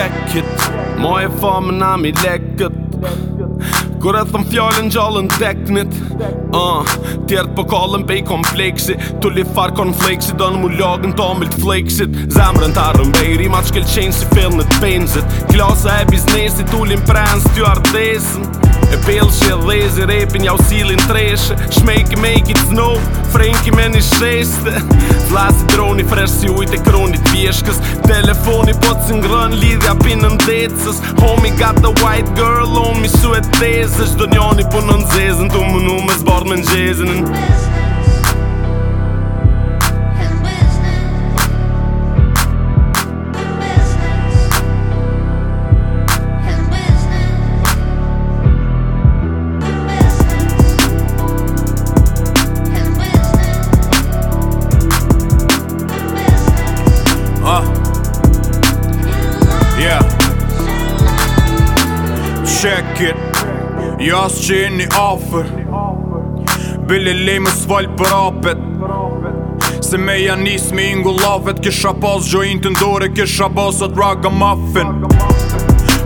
qekit Mo e nami na mi lekët Kur e thëm fjallën gjallën teknit uh, Tjertë po kallën pej kompleksi Tulli farë konfleksi Donë mu lagën të omilt fleksit Zemrën të rëmbejri Ma të shkel qenë si fillën të penzit Klasa e biznesi Tullin prens të pëllës që e dhezi, repin ja usilin treshe shmejki make it snow, frejnki me një sheshte zla drone droni, fresh si ujt e kronit vjeshkës telefoni po cim lidhja pinë në ndetsës homi got the white girl, on me e tezes do njoni punon në tu më nu me zborën check it Jas që e një offer Bile lej më s'fall për apet Se me janis nis me ingu lafet Kisha pas gjojin të ndore Kisha pas atë muffin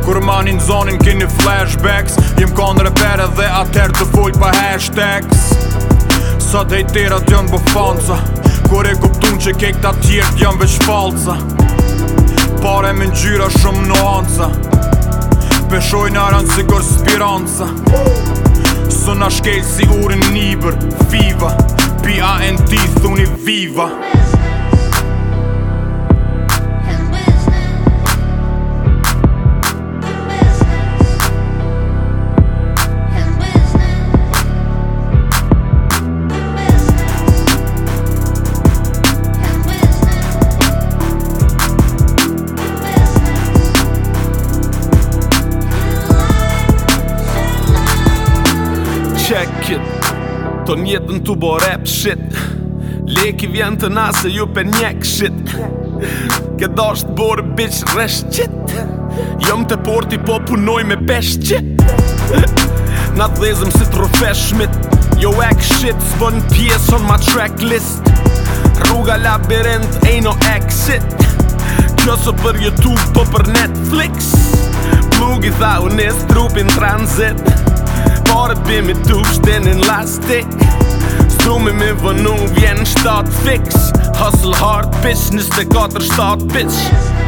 Kur manin zonin kini flashbacks Jem kanë repere dhe atër të full pa hashtags Sa të hejtera t'jën bëfanca Kur e kuptun që kejt atjert jën veç falca Pare me njyra shumë nuanca peshoj në aranë si kërë spiranca Së nashkejt si urin një bërë, viva P.A.N.T. thuni viva Ton jetën të bo rap shit Leki vjen të nase ju për njek shit Ke dasht bor bitch resh qit Jom të porti po punoj me pesh qit Na të dhezëm si trofe shmit Yo jo ek shit s'vën pjesë on my track list Rruga labirint e no exit Kjo për Youtube po për Netflix Plug i thau trupin transit Borët bëjmë i tupës të njënë lastik S'tu më mivon nuk vjen shtatë fix Hustle hard business dhe kater shtatë bitch